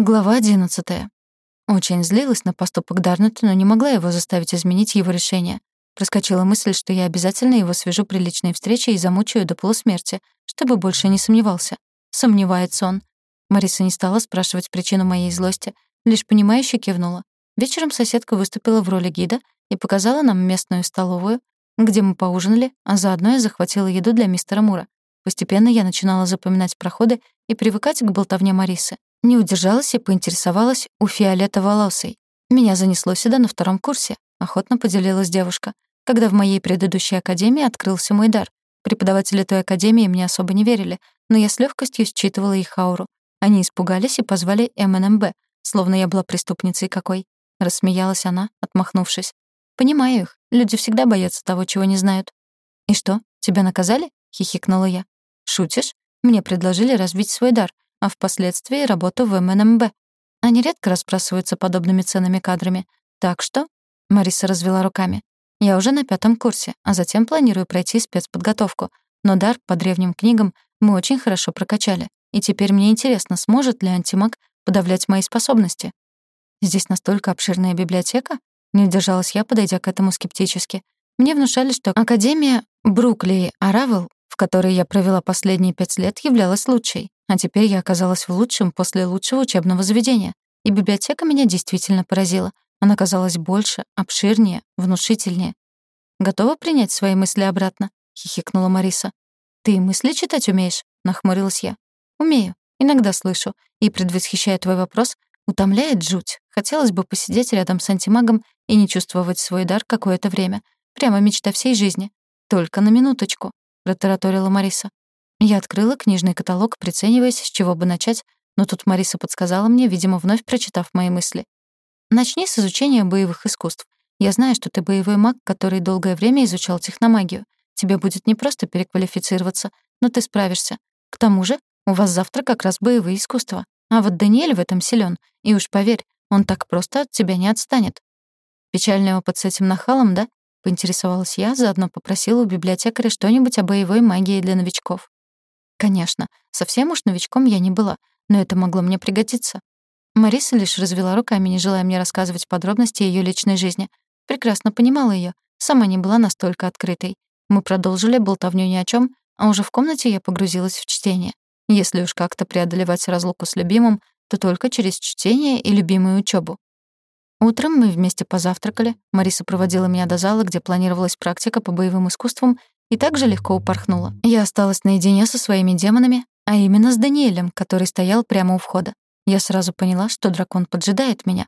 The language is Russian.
Глава 11. Очень злилась на поступок Дарнета, но не могла его заставить изменить его решение. Проскочила мысль, что я обязательно его свяжу при личной встрече и замучаю до полусмерти, чтобы больше не сомневался. Сомневается он. Мариса не стала спрашивать причину моей злости, лишь понимающе кивнула. Вечером соседка выступила в роли гида и показала нам местную столовую, где мы поужинали, а заодно я захватила еду для мистера Мура. Постепенно я начинала запоминать проходы и привыкать к болтовне Марисы. Не удержалась и поинтересовалась у фиолетоволосой. «Меня занесло сюда на втором курсе», — охотно поделилась девушка, когда в моей предыдущей академии открылся мой дар. Преподаватели той академии мне особо не верили, но я с легкостью считывала их ауру. Они испугались и позвали МНМБ, словно я была преступницей какой. Рассмеялась она, отмахнувшись. «Понимаю их. Люди всегда боятся того, чего не знают». «И что, тебя наказали?» — хихикнула я. «Шутишь? Мне предложили развить свой дар, а впоследствии работу в МНМБ. Они редко разбрасываются подобными ценными кадрами. Так что...» — Мариса развела руками. «Я уже на пятом курсе, а затем планирую пройти спецподготовку. Но дар по древним книгам мы очень хорошо прокачали. И теперь мне интересно, сможет ли антимаг подавлять мои способности. Здесь настолько обширная библиотека? Не удержалась я, подойдя к этому скептически. Мне внушали, что Академия Брукли Аравел, в которой я провела последние пять лет, являлась лучшей. А теперь я оказалась в лучшем после лучшего учебного заведения. И библиотека меня действительно поразила. Она казалась больше, обширнее, внушительнее. «Готова принять свои мысли обратно?» — хихикнула Мариса. «Ты мысли читать умеешь?» — нахмурилась я. «Умею. Иногда слышу. И, предвосхищая твой вопрос, утомляет жуть. Хотелось бы посидеть рядом с антимагом и не чувствовать свой дар какое-то время. Прямо мечта всей жизни. Только на минуточку», — протараторила Мариса. Я открыла книжный каталог, прицениваясь, с чего бы начать, но тут Мариса подсказала мне, видимо, вновь прочитав мои мысли. «Начни с изучения боевых искусств. Я знаю, что ты боевой маг, который долгое время изучал техномагию. Тебе будет непросто переквалифицироваться, но ты справишься. К тому же, у вас завтра как раз боевые искусства. А вот Даниэль в этом силен, и уж поверь, он так просто от тебя не отстанет». «Печальный опыт с этим нахалом, да?» — поинтересовалась я, заодно попросила у библиотекаря что-нибудь о боевой магии для новичков. Конечно, совсем уж новичком я не была, но это могло мне пригодиться. Мариса лишь развела руками, не желая мне рассказывать подробности ее личной жизни. Прекрасно понимала ее, сама не была настолько открытой. Мы продолжили болтовню ни о чем, а уже в комнате я погрузилась в чтение. Если уж как-то преодолевать разлуку с любимым, то только через чтение и любимую учебу. Утром мы вместе позавтракали, Мариса проводила меня до зала, где планировалась практика по боевым искусствам, и также легко упорхнула. Я осталась наедине со своими демонами, а именно с Даниэлем, который стоял прямо у входа. Я сразу поняла, что дракон поджидает меня.